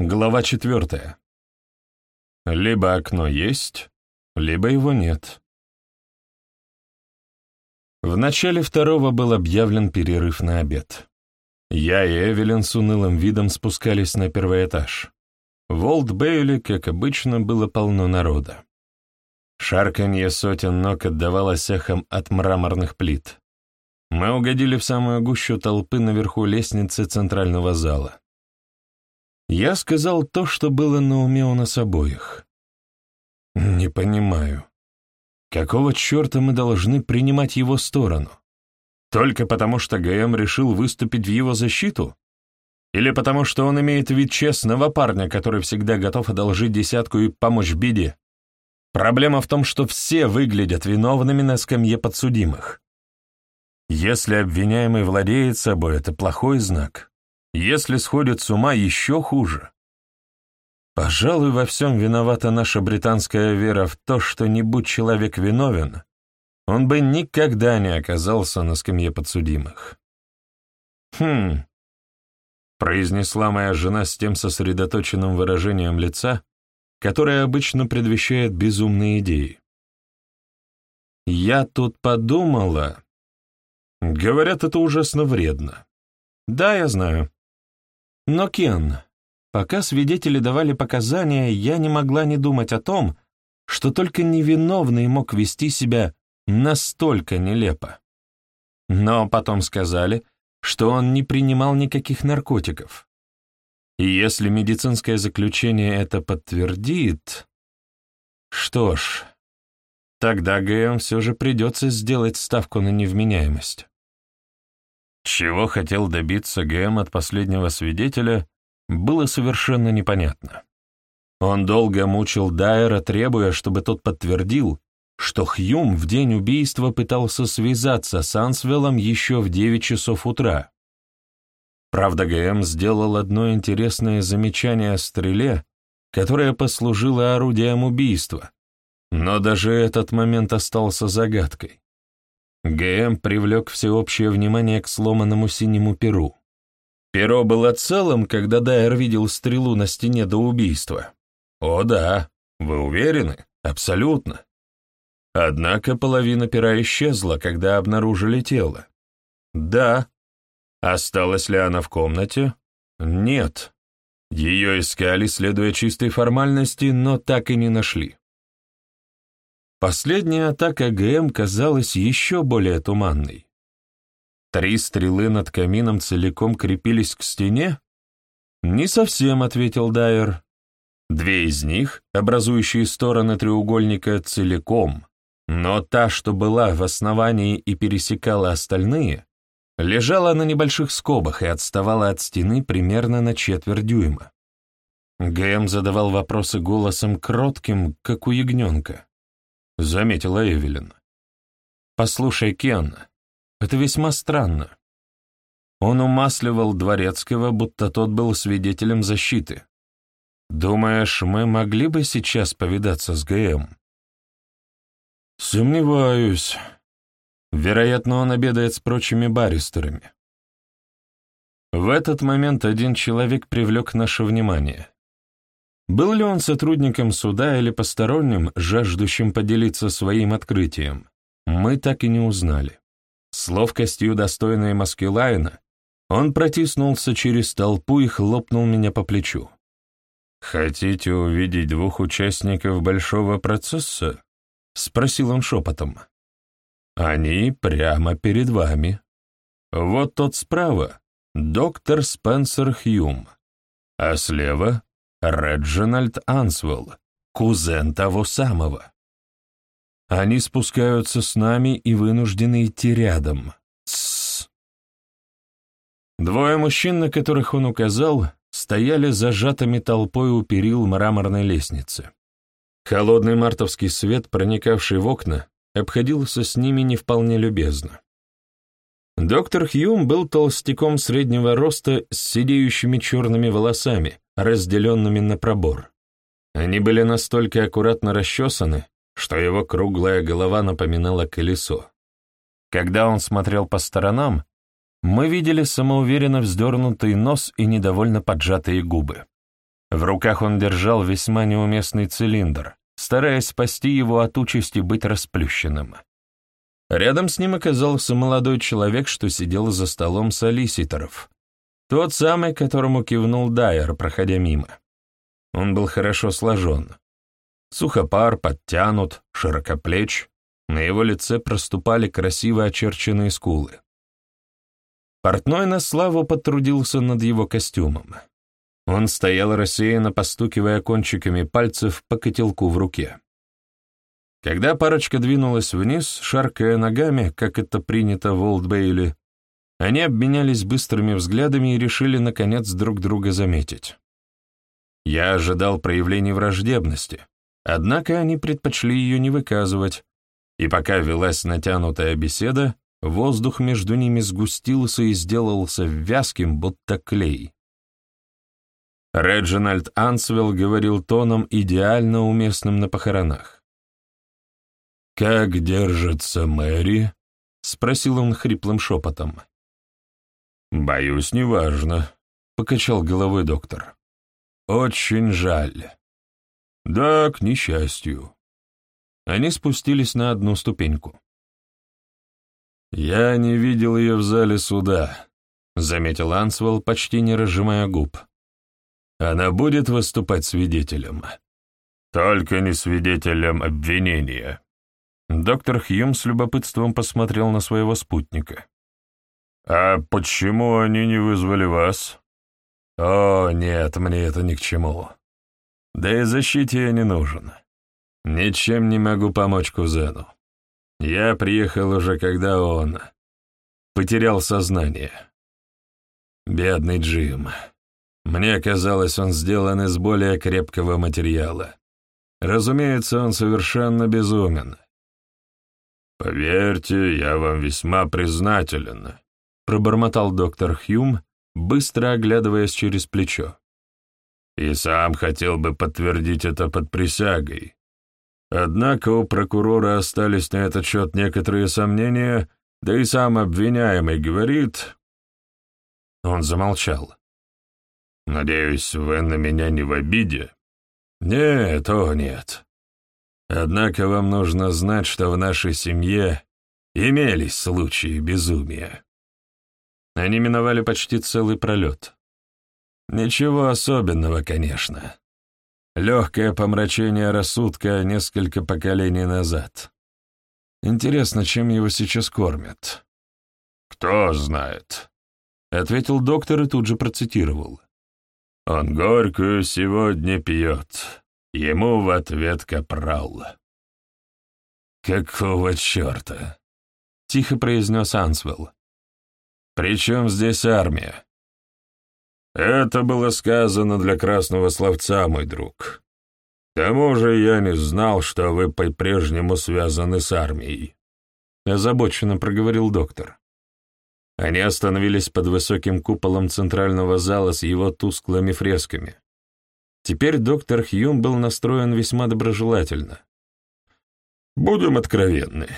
Глава четвертая. Либо окно есть, либо его нет. В начале второго был объявлен перерыв на обед. Я и Эвелин с унылым видом спускались на первый этаж. В Олд-Бейли, как обычно, было полно народа. Шарканье сотен ног отдавалось эхом от мраморных плит. Мы угодили в самую гущу толпы наверху лестницы центрального зала. Я сказал то, что было на уме у нас обоих. Не понимаю, какого черта мы должны принимать его сторону? Только потому, что ГМ решил выступить в его защиту? Или потому, что он имеет вид честного парня, который всегда готов одолжить десятку и помочь беде? Проблема в том, что все выглядят виновными на скамье подсудимых. Если обвиняемый владеет собой, это плохой знак. Если сходит с ума, еще хуже. Пожалуй, во всем виновата наша британская вера в то, что не будь человек виновен, он бы никогда не оказался на скамье подсудимых. «Хм», — произнесла моя жена с тем сосредоточенным выражением лица, которое обычно предвещает безумные идеи. «Я тут подумала...» «Говорят, это ужасно вредно». «Да, я знаю. Но, Кен, пока свидетели давали показания, я не могла не думать о том, что только невиновный мог вести себя настолько нелепо. Но потом сказали, что он не принимал никаких наркотиков. И если медицинское заключение это подтвердит... Что ж, тогда ГМ все же придется сделать ставку на невменяемость. Чего хотел добиться ГМ от последнего свидетеля, было совершенно непонятно. Он долго мучил Дайера, требуя, чтобы тот подтвердил, что Хьюм в день убийства пытался связаться с Ансвеллом еще в 9 часов утра. Правда, ГМ сделал одно интересное замечание о стреле, которая послужила орудием убийства, но даже этот момент остался загадкой. ГМ привлек всеобщее внимание к сломанному синему перу. Перо было целым, когда Дайер видел стрелу на стене до убийства. О да, вы уверены? Абсолютно. Однако половина пера исчезла, когда обнаружили тело. Да. Осталась ли она в комнате? Нет. Ее искали, следуя чистой формальности, но так и не нашли. Последняя атака ГМ казалась еще более туманной. Три стрелы над камином целиком крепились к стене? «Не совсем», — ответил Дайер. Две из них, образующие стороны треугольника, целиком, но та, что была в основании и пересекала остальные, лежала на небольших скобах и отставала от стены примерно на четверть дюйма. ГМ задавал вопросы голосом кротким, как у ягненка. — заметила Эвелин. «Послушай, Кен, это весьма странно. Он умасливал Дворецкого, будто тот был свидетелем защиты. Думаешь, мы могли бы сейчас повидаться с ГМ?» «Сомневаюсь. Вероятно, он обедает с прочими баристерами». В этот момент один человек привлек наше внимание. Был ли он сотрудником суда или посторонним, жаждущим поделиться своим открытием, мы так и не узнали. С ловкостью, достойной Маскелайна, он протиснулся через толпу и хлопнул меня по плечу. «Хотите увидеть двух участников большого процесса?» — спросил он шепотом. «Они прямо перед вами. Вот тот справа — доктор Спенсер Хьюм, а слева Реджинальд Ансвелл, кузен того самого. Они спускаются с нами и вынуждены идти рядом. Тссс. Двое мужчин, на которых он указал, стояли зажатыми толпой у перил мраморной лестницы. Холодный мартовский свет, проникавший в окна, обходился с ними не вполне любезно. Доктор Хьюм был толстяком среднего роста с сидеющими черными волосами, разделенными на пробор. Они были настолько аккуратно расчесаны, что его круглая голова напоминала колесо. Когда он смотрел по сторонам, мы видели самоуверенно вздернутый нос и недовольно поджатые губы. В руках он держал весьма неуместный цилиндр, стараясь спасти его от участи быть расплющенным. Рядом с ним оказался молодой человек, что сидел за столом солиситоров. Тот самый, которому кивнул Дайер, проходя мимо. Он был хорошо сложен. Сухопар, подтянут, широкоплеч. На его лице проступали красиво очерченные скулы. Портной на славу потрудился над его костюмом. Он стоял рассеянно, постукивая кончиками пальцев по котелку в руке. Когда парочка двинулась вниз, шаркая ногами, как это принято в Олдбейли, они обменялись быстрыми взглядами и решили, наконец, друг друга заметить. Я ожидал проявлений враждебности, однако они предпочли ее не выказывать, и пока велась натянутая беседа, воздух между ними сгустился и сделался вязким, будто клей. Реджинальд Ансвелл говорил тоном, идеально уместным на похоронах. «Как держится Мэри?» — спросил он хриплым шепотом. «Боюсь, неважно», — покачал головой доктор. «Очень жаль. Да, к несчастью». Они спустились на одну ступеньку. «Я не видел ее в зале суда», — заметил Ансвелл, почти не разжимая губ. «Она будет выступать свидетелем?» «Только не свидетелем обвинения». Доктор Хьюм с любопытством посмотрел на своего спутника. «А почему они не вызвали вас?» «О, нет, мне это ни к чему. Да и защите я не нужен. Ничем не могу помочь кузену. Я приехал уже, когда он потерял сознание. Бедный Джим. Мне казалось, он сделан из более крепкого материала. Разумеется, он совершенно безумен. Поверьте, я вам весьма признателен, пробормотал доктор Хьюм, быстро оглядываясь через плечо. И сам хотел бы подтвердить это под присягой. Однако у прокурора остались на этот счет некоторые сомнения, да и сам обвиняемый говорит... Он замолчал. «Надеюсь, вы на меня не в обиде?» «Нет, о нет. Однако вам нужно знать, что в нашей семье имелись случаи безумия. Они миновали почти целый пролет. Ничего особенного, конечно. Легкое помрачение рассудка несколько поколений назад. Интересно, чем его сейчас кормят? «Кто знает», — ответил доктор и тут же процитировал. «Он горькую сегодня пьет, ему в ответ капрал». «Какого черта?» — тихо произнес Ансвелл. Причем здесь армия?» «Это было сказано для красного словца, мой друг. К тому же я не знал, что вы по-прежнему связаны с армией», — озабоченно проговорил доктор. Они остановились под высоким куполом центрального зала с его тусклыми фресками. Теперь доктор Хьюм был настроен весьма доброжелательно. «Будем откровенны.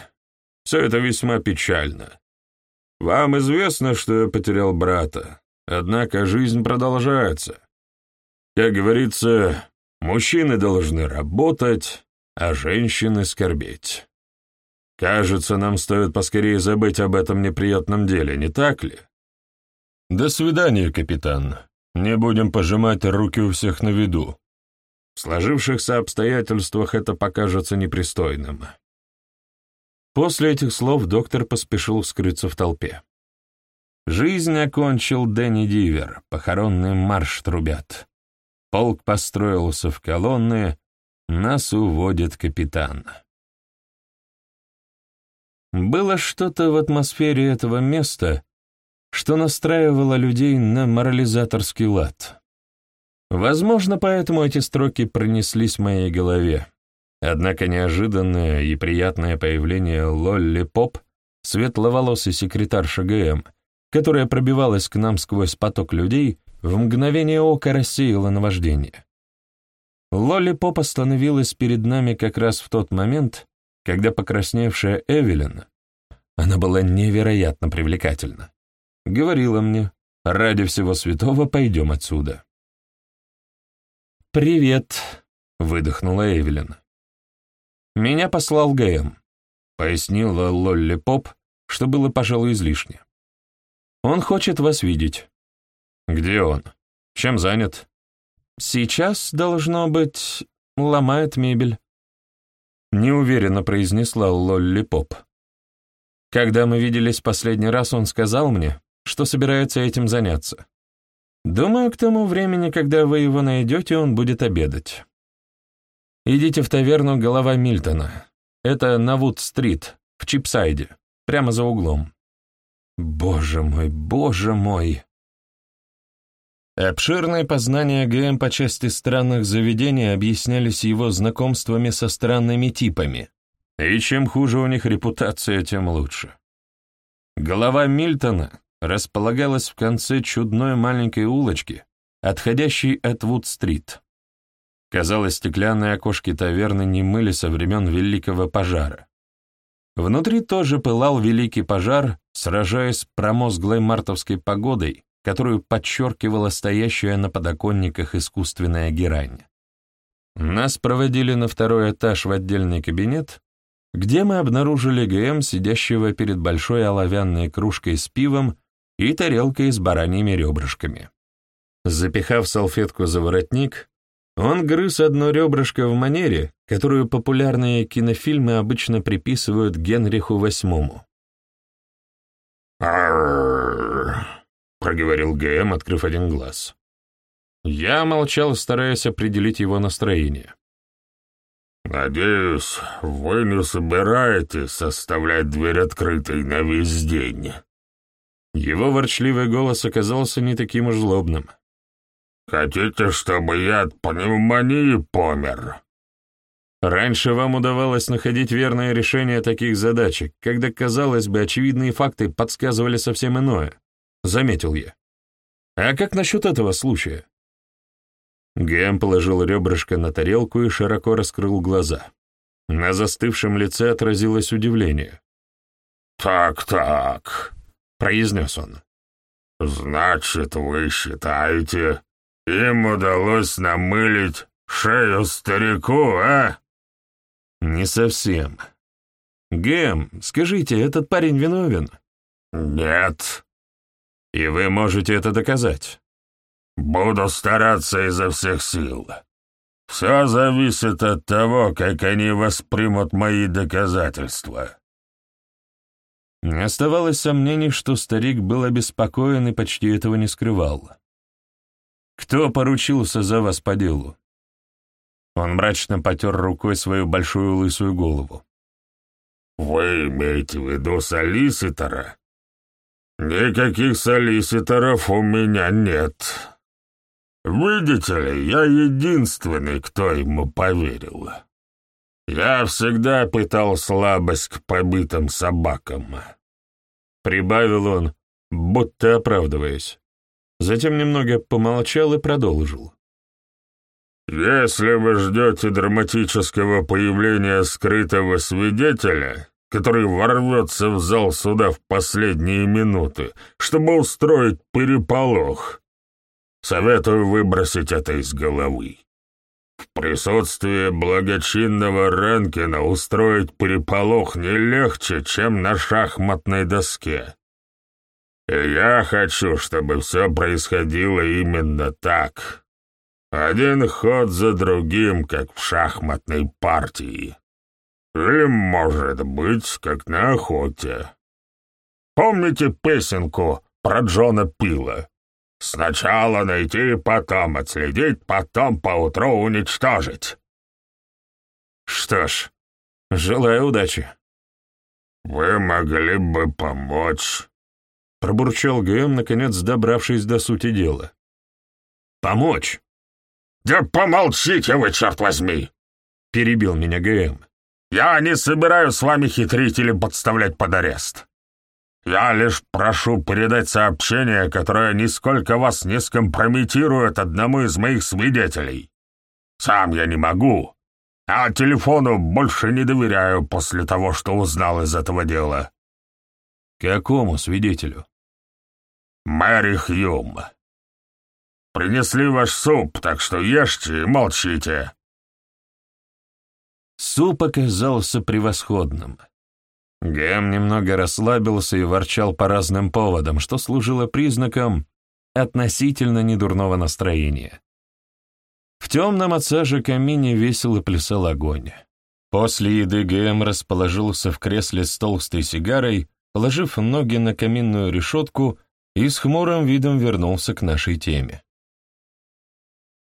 Все это весьма печально. Вам известно, что я потерял брата, однако жизнь продолжается. Как говорится, мужчины должны работать, а женщины скорбеть. Кажется, нам стоит поскорее забыть об этом неприятном деле, не так ли? До свидания, капитан. Не будем пожимать руки у всех на виду. В сложившихся обстоятельствах это покажется непристойным. После этих слов доктор поспешил скрыться в толпе. Жизнь окончил Дэнни Дивер, похоронный марш трубят. Полк построился в колонны, нас уводит капитан. Было что-то в атмосфере этого места, что настраивало людей на морализаторский лад. Возможно, поэтому эти строки пронеслись в моей голове. Однако неожиданное и приятное появление Лолли Поп, светловолосый секретарша ГМ, которая пробивалась к нам сквозь поток людей, в мгновение ока рассеяла наваждение. Лолли Поп остановилась перед нами как раз в тот момент, когда покрасневшая Эвелин, она была невероятно привлекательна, говорила мне, ради всего святого пойдем отсюда. «Привет», — выдохнула Эвелин. «Меня послал ГМ», — пояснила Лолли Поп, что было, пожалуй, излишне. «Он хочет вас видеть». «Где он? Чем занят?» «Сейчас, должно быть, ломает мебель», — неуверенно произнесла Лолли Поп. «Когда мы виделись последний раз, он сказал мне, что собирается этим заняться. Думаю, к тому времени, когда вы его найдете, он будет обедать. Идите в таверну «Голова Мильтона». Это на Вуд-стрит, в Чипсайде, прямо за углом. Боже мой, боже мой! Обширные познания ГМ по части странных заведений объяснялись его знакомствами со странными типами, и чем хуже у них репутация, тем лучше. Голова Мильтона располагалась в конце чудной маленькой улочки, отходящей от Вуд-стрит. Казалось, стеклянные окошки таверны не мыли со времен Великого пожара. Внутри тоже пылал Великий пожар, сражаясь с промозглой мартовской погодой, которую подчеркивала стоящая на подоконниках искусственная герань. Нас проводили на второй этаж в отдельный кабинет, где мы обнаружили ГМ, сидящего перед большой оловянной кружкой с пивом и тарелкой с бараньими ребрышками. Запихав салфетку за воротник, он грыз одно ребрышко в манере, которую популярные кинофильмы обычно приписывают Генриху VIII. «Аррррр», — проговорил ГМ, открыв один глаз. Я молчал, стараясь определить его настроение. «Надеюсь, вы не собираетесь оставлять дверь открытой на весь день?» Его ворчливый голос оказался не таким уж злобным. «Хотите, чтобы я от пневмонии помер?» Раньше вам удавалось находить верное решение таких задачек, когда, казалось бы, очевидные факты подсказывали совсем иное, — заметил я. А как насчет этого случая? Гэм положил ребрышко на тарелку и широко раскрыл глаза. На застывшем лице отразилось удивление. «Так-так», произнес он. «Значит, вы считаете, им удалось намылить шею старику, а?» «Не совсем. Гэм, скажите, этот парень виновен?» «Нет». «И вы можете это доказать?» «Буду стараться изо всех сил. Все зависит от того, как они воспримут мои доказательства». Не оставалось сомнений, что старик был обеспокоен и почти этого не скрывал. «Кто поручился за вас по делу?» Он мрачно потер рукой свою большую лысую голову. «Вы имеете в виду солиситора?» «Никаких солиситоров у меня нет. Видите ли, я единственный, кто ему поверил». Я всегда питал слабость к побитым собакам. Прибавил он, будто оправдываясь. Затем немного помолчал и продолжил. «Если вы ждете драматического появления скрытого свидетеля, который ворвется в зал суда в последние минуты, чтобы устроить переполох, советую выбросить это из головы. В присутствии благочинного Ренкина устроить переполох не легче, чем на шахматной доске. И я хочу, чтобы все происходило именно так. Один ход за другим, как в шахматной партии. Или, может быть, как на охоте. Помните песенку про Джона Пила? Сначала найти, потом отследить, потом поутру уничтожить. Что ж, желаю удачи. Вы могли бы помочь. Пробурчал ГМ, наконец добравшись до сути дела. Помочь? Да помолчите вы, черт возьми! Перебил меня ГМ. Я не собираюсь с вами хитрить или подставлять под арест. Я лишь прошу передать сообщение, которое нисколько вас не скомпрометирует одному из моих свидетелей. Сам я не могу, а телефону больше не доверяю после того, что узнал из этого дела». «Какому свидетелю?» «Мэри Хьюм. Принесли ваш суп, так что ешьте и молчите». Суп оказался превосходным. Гэм немного расслабился и ворчал по разным поводам, что служило признаком относительно недурного настроения. В темном от сажи камине весело плясал огонь. После еды Гэм расположился в кресле с толстой сигарой, положив ноги на каминную решетку и с хмурым видом вернулся к нашей теме.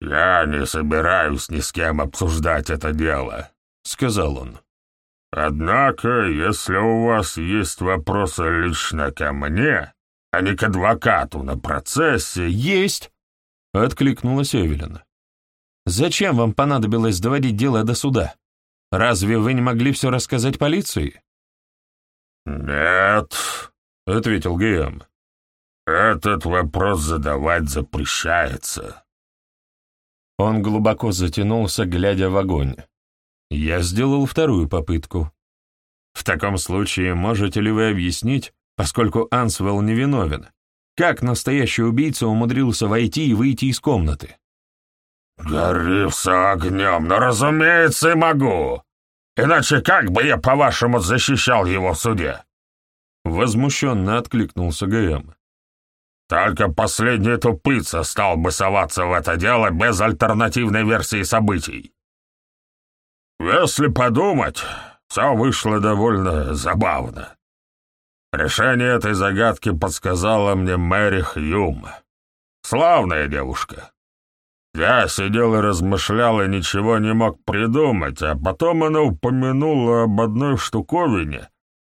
«Я не собираюсь ни с кем обсуждать это дело», — сказал он. «Однако, если у вас есть вопросы лично ко мне, а не к адвокату на процессе...» «Есть!» — откликнулась Эвелина. «Зачем вам понадобилось доводить дело до суда? Разве вы не могли все рассказать полиции?» «Нет», — ответил Гиэм. «Этот вопрос задавать запрещается». Он глубоко затянулся, глядя в огонь. Я сделал вторую попытку. В таком случае можете ли вы объяснить, поскольку Ансвелл невиновен, как настоящий убийца умудрился войти и выйти из комнаты? «Гори все огнем, но, разумеется, и могу. Иначе как бы я, по-вашему, защищал его в суде?» Возмущенно откликнулся ГМ. «Только последний тупица стал бы соваться в это дело без альтернативной версии событий. Если подумать, все вышло довольно забавно. Решение этой загадки подсказала мне Мэри Хьюм. Славная девушка. Я сидел и размышлял, и ничего не мог придумать, а потом она упомянула об одной штуковине,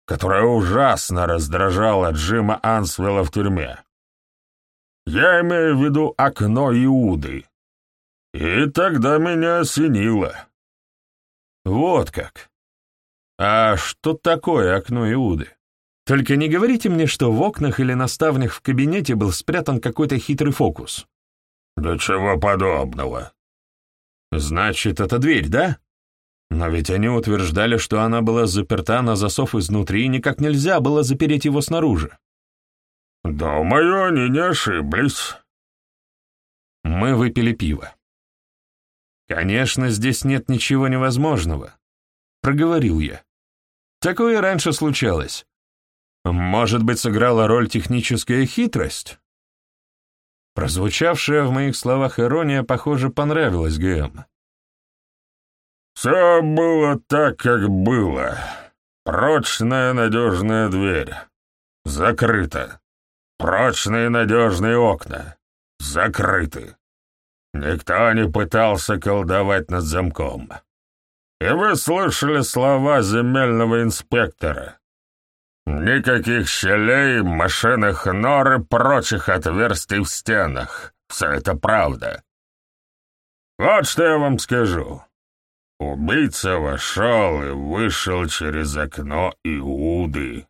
которая ужасно раздражала Джима Ансвелла в тюрьме. Я имею в виду окно Иуды. И тогда меня осенило. Вот как. А что такое окно Иуды? Только не говорите мне, что в окнах или на ставнях в кабинете был спрятан какой-то хитрый фокус. «Да чего подобного?» «Значит, это дверь, да? Но ведь они утверждали, что она была заперта на засов изнутри, и никак нельзя было запереть его снаружи». «Думаю, они не ошиблись». Мы выпили пиво. «Конечно, здесь нет ничего невозможного», — проговорил я. «Такое раньше случалось. Может быть, сыграла роль техническая хитрость?» Прозвучавшая в моих словах ирония, похоже, понравилась ГМ. «Все было так, как было. Прочная надежная дверь. Закрыта. Прочные надежные окна. Закрыты. Никто не пытался колдовать над замком. И вы слышали слова земельного инспектора. Никаких щелей, машинных нор и прочих отверстий в стенах. Все это правда. Вот что я вам скажу. Убийца вошел и вышел через окно Иуды.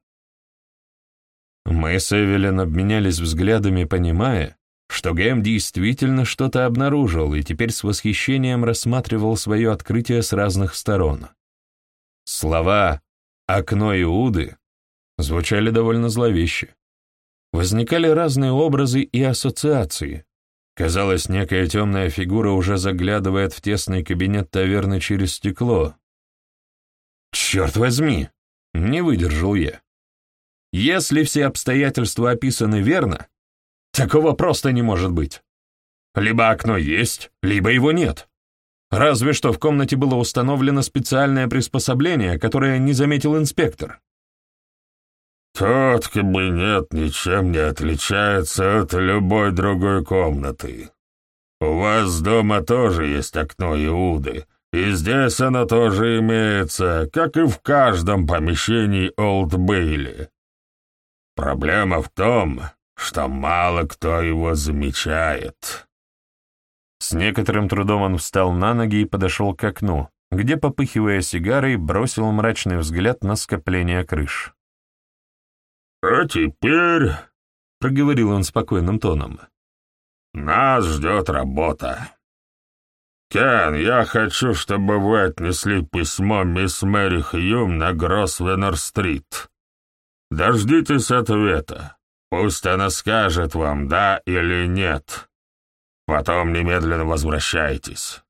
Мы с Эвелин обменялись взглядами, понимая, что Гэм действительно что-то обнаружил и теперь с восхищением рассматривал свое открытие с разных сторон. Слова «окно Иуды» звучали довольно зловеще. Возникали разные образы и ассоциации. Казалось, некая темная фигура уже заглядывает в тесный кабинет таверны через стекло. «Черт возьми!» — не выдержал я. «Если все обстоятельства описаны верно, такого просто не может быть. Либо окно есть, либо его нет. Разве что в комнате было установлено специальное приспособление, которое не заметил инспектор. Тот кабинет ничем не отличается от любой другой комнаты. У вас дома тоже есть окно Иуды, и здесь оно тоже имеется, как и в каждом помещении Олд Бейли. Проблема в том, что мало кто его замечает. С некоторым трудом он встал на ноги и подошел к окну, где, попыхивая сигарой, бросил мрачный взгляд на скопление крыш. «А теперь...» — проговорил он спокойным тоном. «Нас ждет работа. Кен, я хочу, чтобы вы отнесли письмо мисс Мэри Хьюм на Гроссвеннер-стрит. Дождитесь ответа. Пусть она скажет вам, да или нет. Потом немедленно возвращайтесь.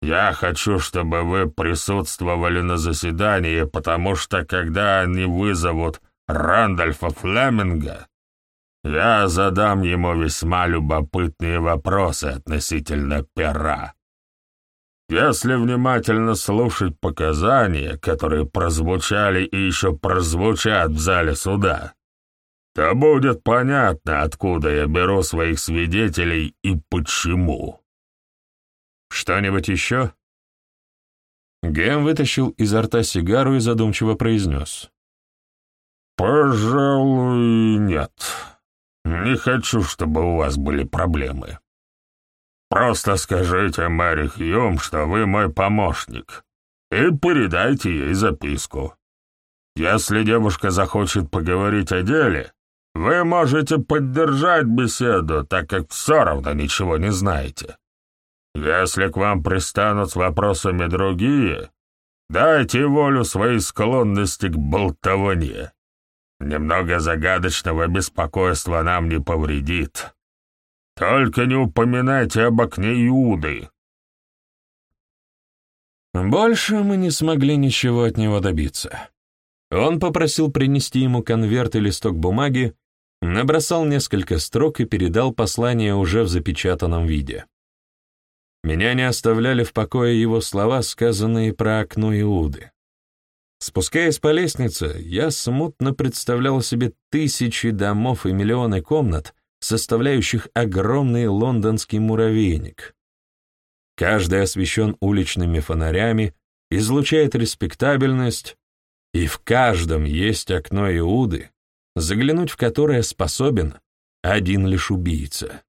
Я хочу, чтобы вы присутствовали на заседании, потому что когда они вызовут Рандольфа Флеминга, я задам ему весьма любопытные вопросы относительно пера. Если внимательно слушать показания, которые прозвучали и еще прозвучат в зале суда, то будет понятно, откуда я беру своих свидетелей и почему. Что-нибудь еще? Гэм вытащил изо рта сигару и задумчиво произнес. «Пожалуй, нет. Не хочу, чтобы у вас были проблемы. Просто скажите Мэри Хьюм, что вы мой помощник, и передайте ей записку. Если девушка захочет поговорить о деле, вы можете поддержать беседу, так как все равно ничего не знаете. Если к вам пристанут с вопросами другие, дайте волю своей склонности к болтовне. Немного загадочного беспокойства нам не повредит. Только не упоминайте об окне Иуды. Больше мы не смогли ничего от него добиться. Он попросил принести ему конверт и листок бумаги, набросал несколько строк и передал послание уже в запечатанном виде. Меня не оставляли в покое его слова, сказанные про окно Иуды. Спускаясь по лестнице, я смутно представлял себе тысячи домов и миллионы комнат, составляющих огромный лондонский муравейник. Каждый освещен уличными фонарями, излучает респектабельность, и в каждом есть окно Иуды, заглянуть в которое способен один лишь убийца.